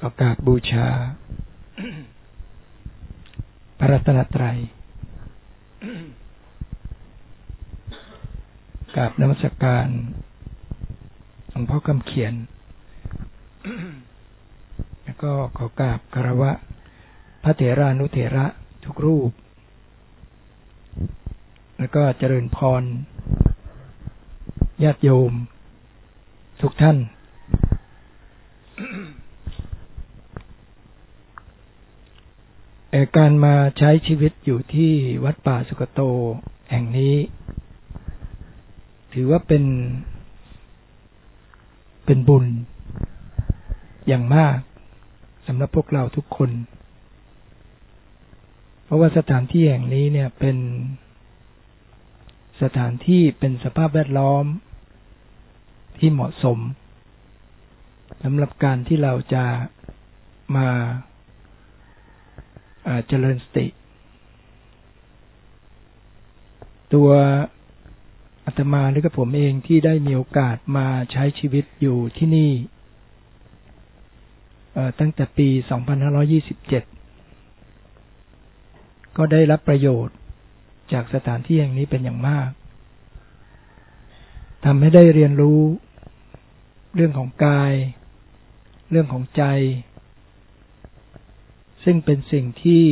ก็กราบบูชา พระรัตนตรัยกราบนมัสการหลวงพ่อคำเขียน แล้วก็ขอกราบคารวะ พระเถรานุเถระทุกรูป แล้วก็เจริญพรญาติโยม ทุกท่าน การมาใช้ชีวิตอยู่ที่วัดป่าสุกโตแห่งนี้ ถือว่าเป็นเป็นบุญ อย่างมากสำหรับพวกเราทุกคน เพราะว่าสถานที่แห่งนี้เนี่ยเป็นสถานที่เป็นสภาพแวดล้อมที่เหมาะสมสำหรับการที่เราจะมา เจริญสติ ตัวอาตมาหรือกับผมเองที่ได้มีโอกาสมาใช้ชีวิตอยู่ที่นี่ตั้งแต่ปี 2527 ก็ได้รับประโยชน์จากสถานที่แห่งนี้เป็นอย่างมากทำให้ได้เรียนรู้เรื่องของกาย เรื่องของใจ ซึ่งเป็นสิ่งที่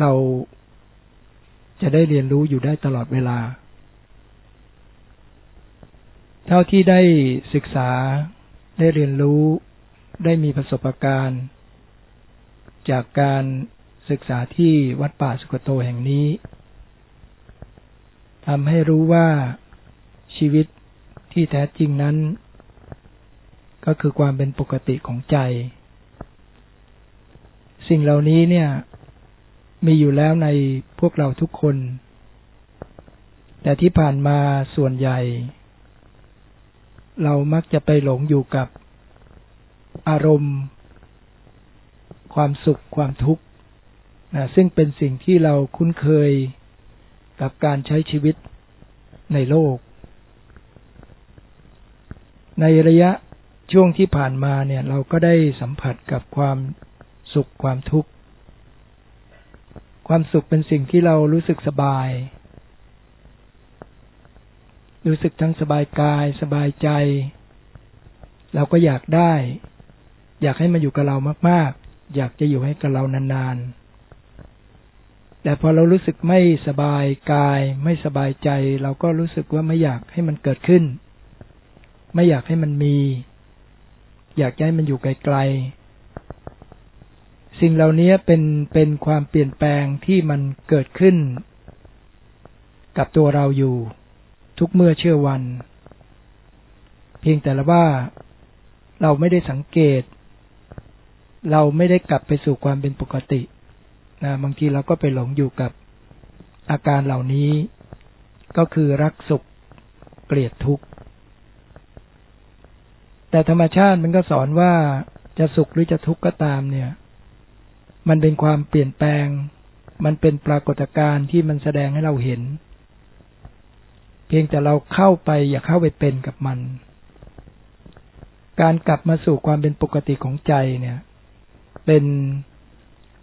เราจะได้เรียนรู้อยู่ได้ตลอดเวลา เท่าที่ได้ศึกษาได้เรียนรู้ได้มีประสบการณ์ จากการศึกษาที่วัดป่าสุกโตแห่งนี้ทำให้รู้ว่าชีวิตที่แท้จริงนั้น ก็คือความเป็นปกติของใจ สิ่งเหล่านี้เนี่ย มีอยู่แล้วในพวกเราทุกคน แต่ที่ผ่านมาส่วนใหญ่ เรามักจะไปหลงอยู่กับอารมณ์ ความสุขความทุกข์นะซึ่งเป็นสิ่งที่เราคุ้นเคยกับการใช้ชีวิตในโลก ในระยะช่วงที่ผ่านมาเนี่ย เราก็ได้สัมผัสกับความ สุขความทุกข์ ความสุขเป็นสิ่งที่เรารู้สึกสบาย รู้สึกทั้งสบายกายสบายใจ เราก็อยากได้ อยากให้มันอยู่กับเรามากๆ อยากจะอยู่ให้กับเรานานๆ แต่พอเรารู้สึกไม่สบายกาย ไม่สบายใจ เราก็รู้สึกว่าไม่อยากให้มันเกิดขึ้น ไม่อยากให้มันมี อยากให้มันอยู่ไกลๆ สิ่งเหล่านี้เป็นเป็นความเปลี่ยนแปลงที่มันเกิดขึ้น กับตัวเราอยู่ ทุกเมื่อเชื่อวัน เพียงแต่ละว่าเราไม่ได้สังเกต เราไม่ได้กลับไปสู่ความเป็นปกตินะบางทีเราก็ไปหลงอยู่กับอาการเหล่านี้ ก็คือรักสุขเกลียดทุกข์ แต่ธรรมชาติมันก็สอนว่าจะสุขหรือจะทุกข์ก็ตามเนี่ย มันเป็นความเปลี่ยนแปลง มันเป็นปรากฏการณ์ที่มันแสดงให้เราเห็น เพียงแต่เราเข้าไปอย่าเข้าไปเป็นกับมัน การกลับมาสู่ความเป็นปกติของใจเนี่ย เป็น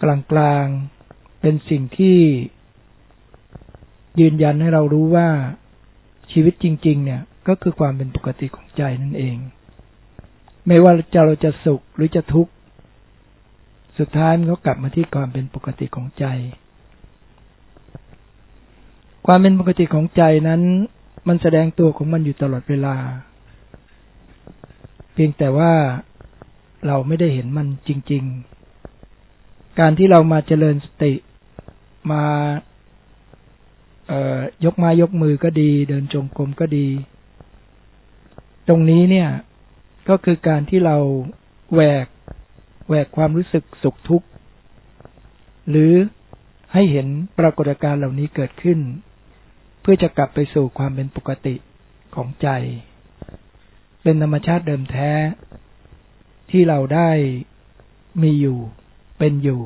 กลางๆเป็นสิ่งที่ยืนยันให้เรารู้ว่าชีวิตจริง ๆ เนี่ย ก็คือความเป็นปกติของใจนั่นเอง ไม่ว่าจะเราจะสุขหรือจะทุกข์ สุดท้ายมันก็กลับมาที่ความเป็นปกติของใจ ความเป็นปกติของใจนั้น มันแสดงตัวของมันอยู่ตลอดเวลา เพียงแต่ว่าเราไม่ได้เห็นมันจริง ๆ การที่เรามาเจริญสติมายกมายกมือก็ดี เดินจงกรมก็ดี ตรงนี้เนี่ย ก็คือการที่เราแหวก แหวกความรู้สึกสุขทุกข์ หรือให้เห็นปรากฏการณ์เหล่านี้เกิดขึ้น เพื่อจะกลับไปสู่ความเป็นปกติของใจ เป็นธรรมชาติเดิมแท้ ที่เราได้มีอยู่ เป็นอยู่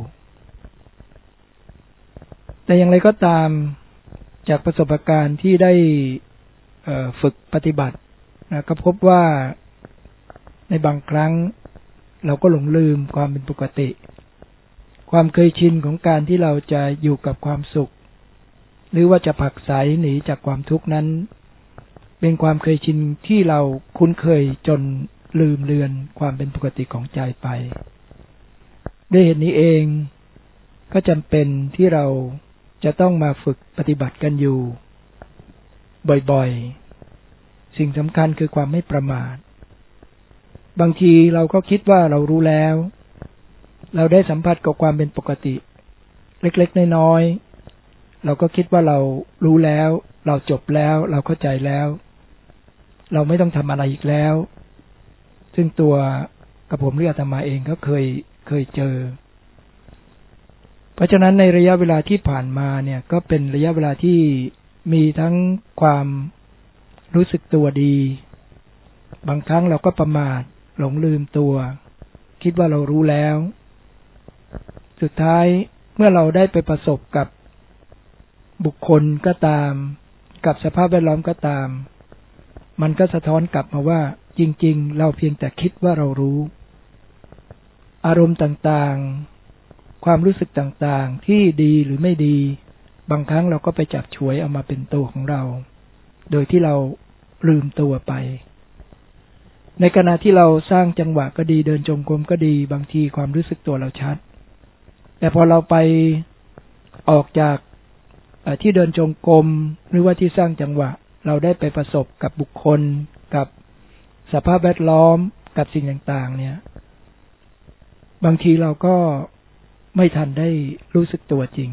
แต่อย่างไรก็ตามจากประสบการณ์ที่ได้ฝึกปฏิบัตินะก็พบว่าในบางครั้ง เราก็หลงลืมความเป็นปกติ ความเคยชินของการที่เราจะอยู่กับความสุข หรือว่าจะผักใสหนีจากความทุกข์นั้น เป็นความเคยชินที่เราคุ้นเคยจนลืมเลือนความเป็นปกติของใจไป ด้วยเหตุนี้เองก็จำเป็นที่เราจะต้องมาฝึกปฏิบัติกันอยู่ บ่อยๆ สิ่งสำคัญคือความไม่ประมาท บางทีเราก็คิดว่าเรารู้แล้ว เราได้สัมผัสกับความเป็นปกติ เล็กๆน้อยๆเราก็คิดว่าเรารู้แล้ว เราจบแล้ว เราเข้าใจแล้ว เราไม่ต้องทำอะไรอีกแล้ว ซึ่งตัวกับผมเรียกธรรมาเองก็เคยเคยเจอ เพราะฉะนั้นในระยะเวลาที่ผ่านมาเนี่ย ก็เป็นระยะเวลาที่มีทั้งความรู้สึกตัวดี บางครั้งเราก็ประมาท หลงลืมตัว คิดว่าเรารู้แล้ว สุดท้ายเมื่อเราได้ไปประสบกับบุคคลก็ตาม กับสภาพแวดล้อมก็ตาม มันก็สะท้อนกลับมาว่า จริง ๆ เราเพียงแต่คิดว่าเรารู้ อารมณ์ต่างๆ ความรู้สึกต่างๆ ที่ดีหรือไม่ดี บางครั้งเราก็ไปจับฉวยเอามาเป็นตัวของเรา โดยที่เราลืมตัวไป ในขณะที่เราสร้างจังหวะก็ดีเดินจงกรมก็ดี บางทีความรู้สึกตัวเราชัด แต่พอเราไปออกจากที่เดินจงกรมหรือว่าที่สร้างจังหวะ เราได้ไปประสบกับบุคคล กับสภาพแวดล้อมกับสิ่งต่างๆ เนี่ย บางทีเราก็ไม่ทันได้รู้สึกตัวจริง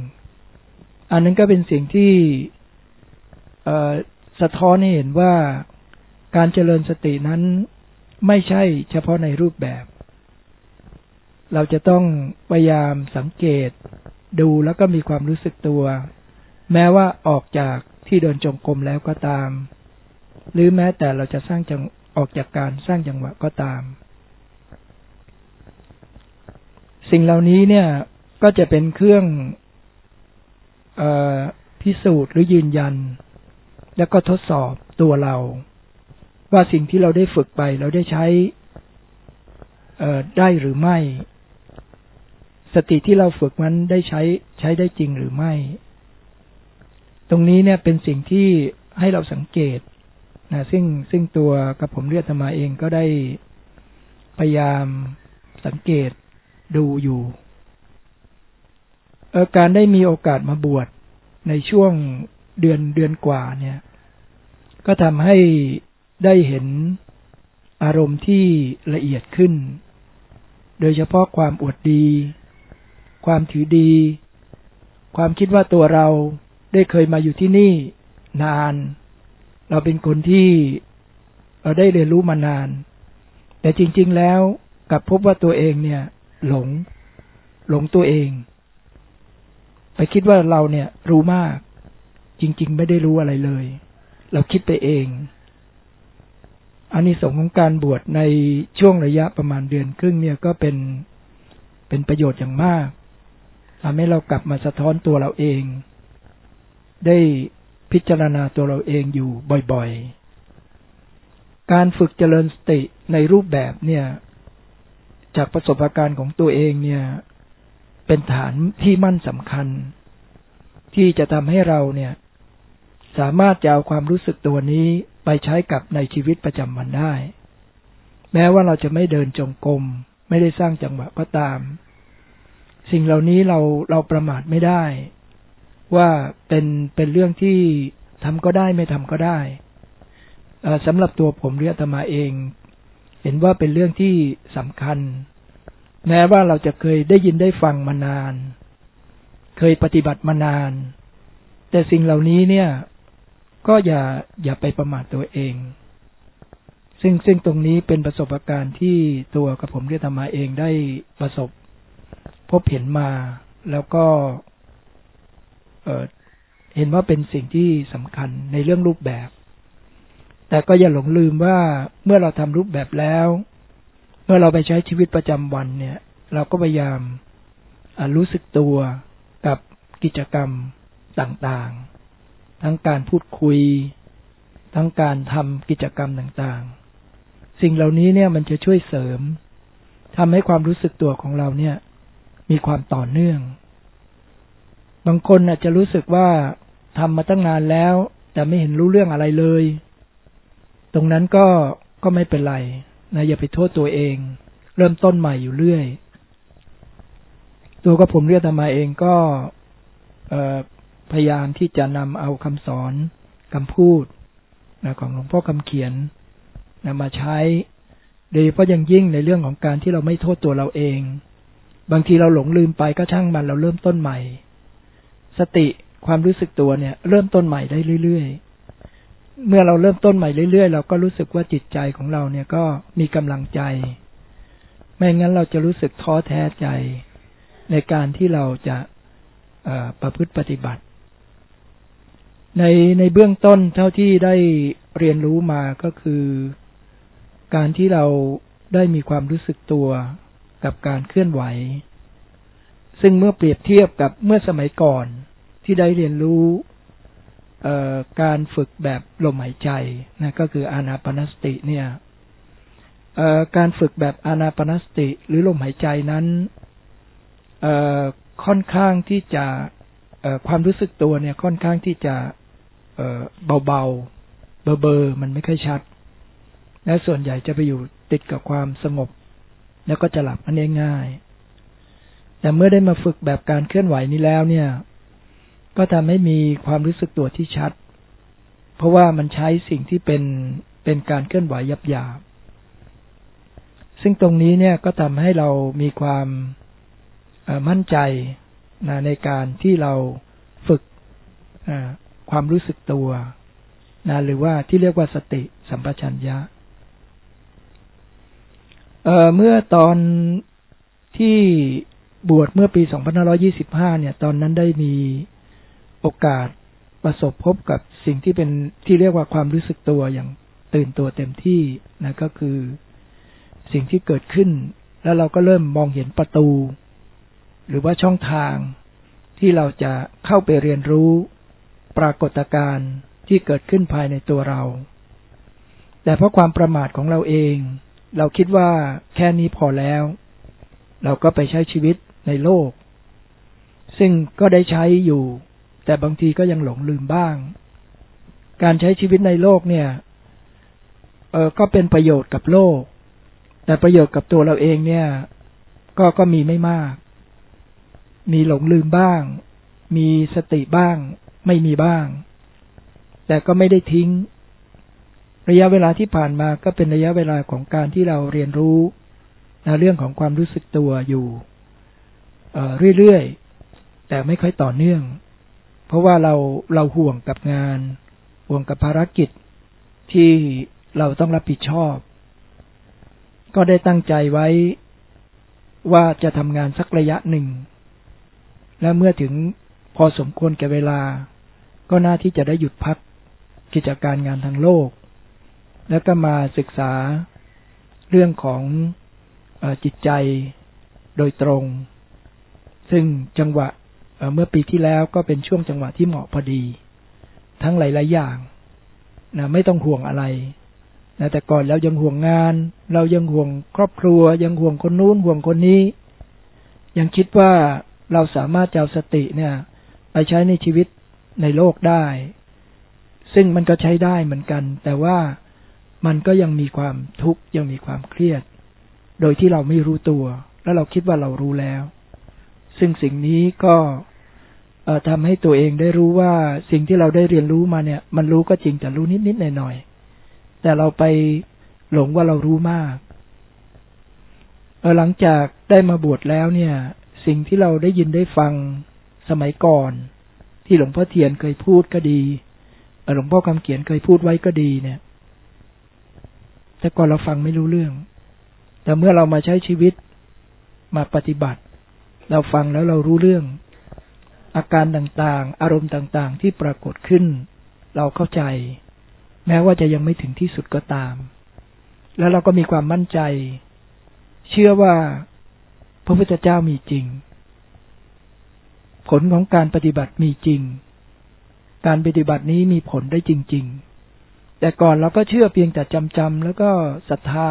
อันนั้นก็เป็นสิ่งที่สะท้อนให้เห็นว่าการเจริญสตินั้น ไม่ใช่เฉพาะในรูปแบบ เราจะต้องพยายามสังเกต ดูแล้วก็มีความรู้สึกตัว แม้ว่าออกจากที่เดินจงกรมแล้วก็ตาม หรือแม้แต่เราจะสร้างจังออกจากการสร้างจังหวะก็ตาม สิ่งเหล่านี้เนี่ยก็จะเป็นเครื่องอพิสูจน์หรือยืนยัน แล้วก็ทดสอบตัวเรา ว่าสิ่งที่เราได้ฝึกไป เราได้ใช้ได้หรือไม่ สติที่เราฝึกมันได้ใช้ใช้ได้จริงหรือไม่ ตรงนี้เนี่ยเป็นสิ่งที่ให้เราสังเกตนะซึ่งซึ่งตัวกับผมเรียกธรรมาเองก็ได้พยายามสังเกตดูอยู่อการได้มีโอกาสมาบวชในช่วงเดือนเดือนกว่าเนี่ย ก็ทำให้ ได้เห็นอารมณ์ที่ละเอียดขึ้น โดยเฉพาะความอวดดี ความถือดี ความคิดว่าตัวเราได้เคยมาอยู่ที่นี่นาน เราเป็นคนที่เราได้เรียนรู้มานาน แต่จริง ๆ แล้วกับพบว่าตัวเองเนี่ย หลง หลงตัวเอง ไปคิดว่าเราเนี่ยรู้มาก จริง ๆ ไม่ได้รู้อะไรเลย เราคิดไปเอง อันนี้สงของการบวชในช่วงระยะประมาณเดือนครึ่งเนี่ยก็เป็นเป็นประโยชน์อย่างมากทำให้เรากลับมาสะท้อนตัวเราเอง ได้พิจารณาตัวเราเองอยู่บ่อยๆ การฝึกเจริญสติในรูปแบบเนี่ย จากประสบการณ์ของตัวเองเนี่ย เป็นฐานที่มั่นสำคัญ ที่จะทำให้เราเนี่ย สามารถจะเอาความรู้สึกตัวนี้ ไปใช้กับในชีวิตประจำวันได้ แม้ว่าเราจะไม่เดินจงกรมไม่ได้สร้างจังหวะก็ตาม สิ่งเหล่านี้เราเราประมาทไม่ได้ ว่าเป็นเป็นเรื่องที่ทำก็ได้ไม่ทำก็ได้สำหรับตัวผมเรียตมาเอง เห็นว่าเป็นเรื่องที่สำคัญ แม้ว่าเราจะเคยได้ยินได้ฟังมานาน เคยปฏิบัติมานาน แต่สิ่งเหล่านี้เนี่ย ก็อย่าอย่าไปประมาทตัวเอง ซึ่งซึ่งตรงนี้เป็นประสบการณ์ที่ตัวกับผมเรียธรรมาเองได้ประสบ พบเห็นมาแล้วก็เเห็นว่าเป็นสิ่งที่สำคัญในเรื่องรูปแบบ แต่ก็อย่าหลงลืมว่าเมื่อเราทำรูปแบบแล้ว เมื่อเราไปใช้ชีวิตประจำวันเนี่ย เราก็พยายามรู้สึกตัวกับกิจกรรมต่างๆ ทั้งการพูดคุย ทั้งการทำกิจกรรมต่างๆ สิ่งเหล่านี้เนี่ยมันจะช่วยเสริมทำให้ความรู้สึกตัวของเราเนี่ย มีความต่อเนื่อง บางคนอาจจะรู้สึกว่าทำมาตั้งนานแล้ว แต่ไม่เห็นรู้เรื่องอะไรเลย ตรงนั้นก็ก็ไม่เป็นไรนะอย่าไปโทษตัวเอง เริ่มต้นใหม่อยู่เรื่อย ตัวก็ผมเรียกธรรมาเองก็ พยายามที่จะนำเอาคำสอนคำพูดนะของหลวงพ่อคำเขียนนะมาใช้ โดยเฉพาะยังยิ่งในเรื่องของการที่เราไม่โทษตัวเราเอง บางทีเราหลงลืมไปก็ช่างมันเราเริ่มต้นใหม่ สติความรู้สึกตัวเนี่ย เริ่มต้นใหม่ได้เรื่อยๆ เมื่อเราเริ่มต้นใหม่เรื่อยๆ เราก็รู้สึกว่าจิตใจของเราเนี่ยก็มีกำลังใจ ไม่งั้นเราจะรู้สึกท้อแท้ใจ ในการที่เราจะประพฤติปฏิบัติ ในในเบื้องต้นเท่าที่ได้เรียนรู้มาก็คือ การที่เราได้มีความรู้สึกตัวกับการเคลื่อนไหว ซึ่งเมื่อเปรียบเทียบกับเมื่อสมัยก่อนที่ได้เรียนรู้การฝึกแบบลมหายใจนะก็คืออานาปนสติเนี่ยการฝึกแบบอานาปนสติ หรือลมหายใจนั้นค่อนข้างที่จะความรู้สึกตัวเนี่ยค่อนข้างที่จะ เบาๆ เบอร์เบอร์มันไม่ค่อยชัด และส่วนใหญ่จะไปอยู่ติดกับความสงบ แล้วก็จะหลับอันง่ายๆแต่เมื่อได้มาฝึกแบบการเคลื่อนไหวนี้แล้วเนี่ย ก็ทำให้มีความรู้สึกตัวที่ชัด เพราะว่ามันใช้สิ่งที่เป็นเป็นการเคลื่อนไหวยับยาบซึ่งตรงนี้เนี่ยก็ทำให้เรามีความมั่นใจนะในการที่เราฝึก ความรู้สึกตัวนะหรือว่าที่เรียกว่าสติสัมปชัญญะเเมื่อตอนที่บวชเมื่อปี 2525 เนี่ย ตอนนั้นได้มีโอกาสประสบพบกับสิ่งที่เป็นที่เรียกว่าความรู้สึกตัวอย่างตื่นตัวเต็มที่นะก็คือสิ่งที่เกิดขึ้น แล้วเราก็เริ่มมองเห็นประตู หรือว่าช่องทางที่เราจะเข้าไปเรียนรู้ ปรากฏการณ์ที่เกิดขึ้นภายในตัวเรา แต่เพราะความประมาทของเราเอง เราคิดว่าแค่นี้พอแล้ว เราก็ไปใช้ชีวิตในโลก ซึ่งก็ได้ใช้อยู่ แต่บางทีก็ยังหลงลืมบ้าง การใช้ชีวิตในโลกเนี่ย เออก็เป็นประโยชน์กับโลก แต่ประโยชน์กับตัวเราเองเนี่ย ก็ก็มีไม่มาก มีหลงลืมบ้าง มีสติบ้าง ไม่มีบ้าง แต่ก็ไม่ได้ทิ้ง ระยะเวลาที่ผ่านมาก็เป็นระยะเวลาของการที่เราเรียนรู้ในเรื่องของความรู้สึกตัวอยู่เรื่อยๆ แต่ไม่ค่อยต่อเนื่อง เพราะว่าเราเราห่วงกับงาน ห่วงกับภารกิจที่เราต้องรับผิดชอบ ก็ได้ตั้งใจไว้ว่าจะทำงานสักระยะหนึ่ง และเมื่อถึง พอสมควรแก่เวลา ก็น่าที่จะได้หยุดพักกิจการงานทางโลก แล้วก็มาศึกษาเรื่องของอจิตใจโดยตรง ซึ่งจังหวะเมื่อปีที่แล้วก็เป็นช่วงจังหวะที่เหมาะพอดี ทั้งหลาย ๆ อย่างนะไม่ต้องห่วงอะไรนะแต่ก่อนแล้วยังห่วงงาน เรายังห่วงครอบครัว ยังห่วงคนนู้นห่วงคนนี้ ยังคิดว่าเราสามารถจะเอาสติเนี่ย ไปใช้ในชีวิตในโลกได้ ซึ่งมันก็ใช้ได้เหมือนกัน แต่ว่ามันก็ยังมีความทุกข์ยังมีความเครียด โดยที่เราไม่รู้ตัว แล้วเราคิดว่าเรารู้แล้ว ซึ่งสิ่งนี้ก็ทำให้ตัวเองได้รู้ว่าสิ่งที่เราได้เรียนรู้มาเนี่ย มันรู้ก็จริงแต่รู้นิดๆหน่อยๆแต่เราไปหลงว่าเรารู้มากหลังจากได้มาบวชแล้วเนี่ย สิ่งที่เราได้ยินได้ฟัง สมัยก่อน ที่หลวงพ่อเทียนเคยพูดก็ดีหลวงพ่อคำเขียนเคยพูดไว้ก็ดีเนี่ย แต่ก่อนเราฟังไม่รู้เรื่อง แต่เมื่อเรามาใช้ชีวิตมาปฏิบัติ เราฟังแล้วเรารู้เรื่อง อาการต่างๆ อารมณ์ต่างๆ ที่ปรากฏขึ้น เราเข้าใจ แม้ว่าจะยังไม่ถึงที่สุดก็ตาม แล้วเราก็มีความมั่นใจ เชื่อว่าพระพุทธเจ้ามีจริง ผลของการปฏิบัติมีจริง การปฏิบัตินี้มีผลได้จริง ๆ แต่ก่อนเราก็เชื่อเพียงแต่จำจำแล้วก็ศรัทธา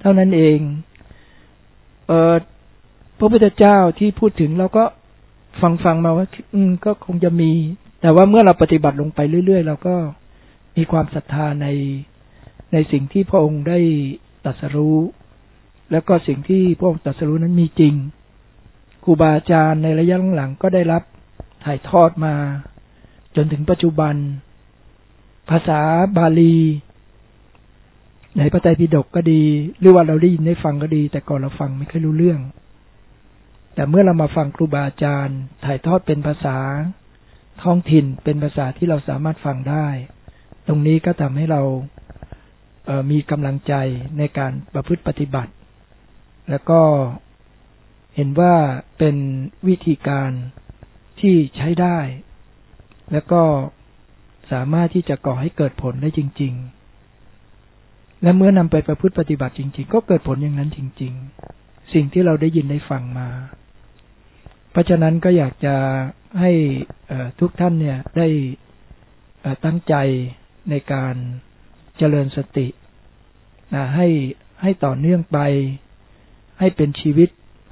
เท่านั้นเอง เออพระพุทธเจ้าที่พูดถึงเราก็ฟังฟังมาว่า อืม ก็คงจะมี แต่ว่าเมื่อเราปฏิบัติลงไปเรื่อยๆเราก็มีความศรัทธาในในสิ่งที่พระองค์ได้ตรัสรู้ แล้วก็สิ่งที่พระองค์ตรัสรู้นั้นมีจริง รูบาอาจารย์ในระยะหลังๆก็ได้รับถ่ายทอดมา จนถึงปัจจุบัน ภาษาบาลี ในพระไตรปิฎกก็ดี หรือว่าเราได้ยินได้ฟังก็ดี แต่ก่อนเราฟังไม่ค่อยรู้เรื่อง แต่เมื่อเรามาฟังครูบาอาจารย์ ถ่ายทอดเป็นภาษาท้องถิ่นเป็นภาษาที่เราสามารถฟังได้ ตรงนี้ก็ทำให้เราเมีกำลังใจในการประพฤติปฏิบัติ แล้วก็ เห็นว่าเป็นวิธีการที่ใช้ได้ แล้วก็สามารถที่จะก่อให้เกิดผลได้จริง ๆ และเมื่อนำไปประพฤติปฏิบัติจริง ๆ ก็เกิดผลอย่างนั้นจริง ๆ สิ่งที่เราได้ยินได้ฟังมา เพราะฉะนั้นก็อยากจะให้ทุกท่านเนี่ยได้ตั้งใจในการเจริญสตินะให้ให้ต่อเนื่องไป ให้เป็นชีวิต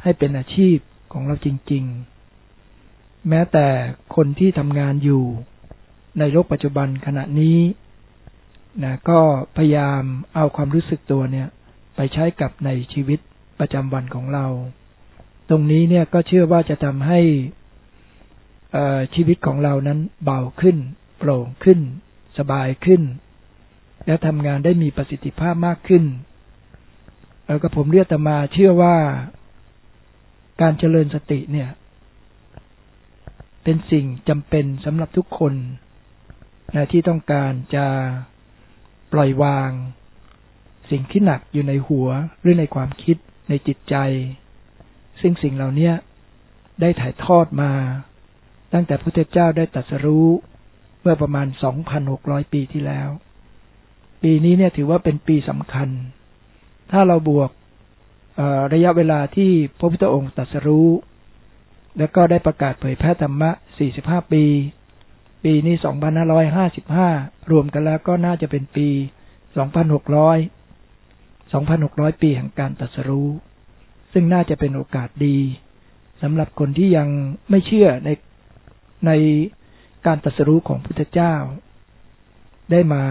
ให้เป็นอาชีพของเราจริง ๆ แม้แต่คนที่ทำงานอยู่ในโลกปัจจุบันขณะนี้นะก็พยายามเอาความรู้สึกตัวเนี่ย ไปใช้กับในชีวิตประจำวันของเรา ตรงนี้เนี่ยก็เชื่อว่าจะทำให้ชีวิตของเรานั้นเบาขึ้น โปร่งขึ้น สบายขึ้น และทำงานได้มีประสิทธิภาพมากขึ้น แล้วก็ผมเรียกตมาเชื่อว่า การเจริญสติเนี่ย เป็นสิ่งจำเป็นสำหรับทุกคนนะที่ต้องการจะปล่อยวาง สิ่งที่หนักอยู่ในหัวหรือในความคิดในจิตใจ ซึ่งสิ่งเหล่านี้ได้ถ่ายทอดมา ตั้งแต่พระพุทธเจ้าได้ตรัสรู้เมื่อประมาณ 2,600 ปีที่แล้ว ปีนี้เนี่ยถือว่าเป็นปีสำคัญ ถ้าเราบวก ระยะเวลาที่พระพุทธองค์ตรัสรู้ แล้วก็ได้ประกาศเผยแพร่ธรรมะ 45 ปี ปีนี้ 2555 รวมกันแล้วก็น่าจะเป็นปี 2600 2,600 ปีแห่งการตรัสรู้ ซึ่งน่าจะเป็นโอกาสดีสำหรับคนที่ยังไม่เชื่อในในการตรัสรู้ของพุทธเจ้า ได้มา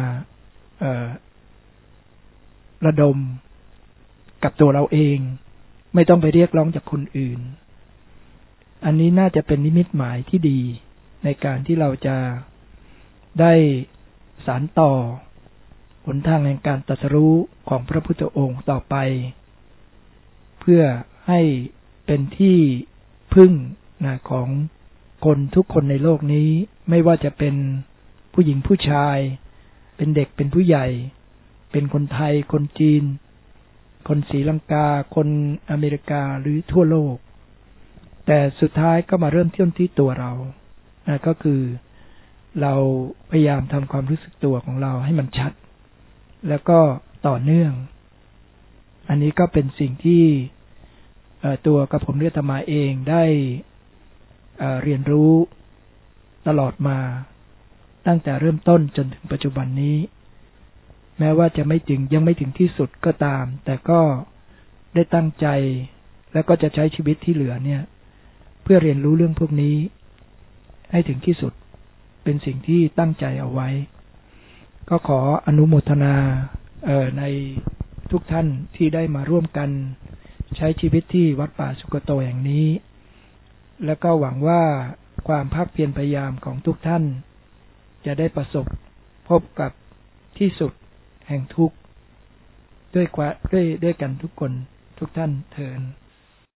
ระดม กับตัวเราเอง ไม่ต้องไปเรียกร้องจากคนอื่น อันนี้น่าจะเป็นนิมิตหมายที่ดีในการที่เราจะได้สารต่อหนทางแห่งการตรัสรู้ของพระพุทธองค์ต่อไป เพื่อให้เป็นที่พึ่งนะของคนทุกคนในโลกนี้ ไม่ว่าจะเป็นผู้หญิงผู้ชาย เป็นเด็กเป็นผู้ใหญ่ เป็นคนไทยคนจีน คนศรีลังกา คนอเมริกาหรือทั่วโลก แต่สุดท้ายก็มาเริ่มเที่ยมที่ตัวเรานะก็คือเราพยายามทำความรู้สึกตัวของเราให้มันชัด แล้วก็ต่อเนื่อง อันนี้ก็เป็นสิ่งที่ตัวกับผมเรียกธรรมาเองได้เรียนรู้ตลอดมาตั้งแต่เริ่มต้นจนถึงปัจจุบันนี้ แม้ว่าจะไม่ถึงยังไม่ถึงที่สุดก็ตาม แต่ก็ได้ตั้งใจ แล้วก็จะใช้ชีวิตที่เหลือเนี่ย เพื่อเรียนรู้เรื่องพวกนี้ ให้ถึงที่สุดเป็นสิ่งที่ตั้งใจเอาไว้ ก็ขออนุโมทนาเออในทุกท่านที่ได้มาร่วมกัน ใช้ชีวิตที่วัดป่าสุกโตแห่งนี้ แล้วก็หวังว่าความภาคเพียรพยายามของทุกท่าน จะได้ประสบพบกับที่สุด แห่งทุกข์ด้วยด้วยด้วยกันทุกคนทุกท่านเถิน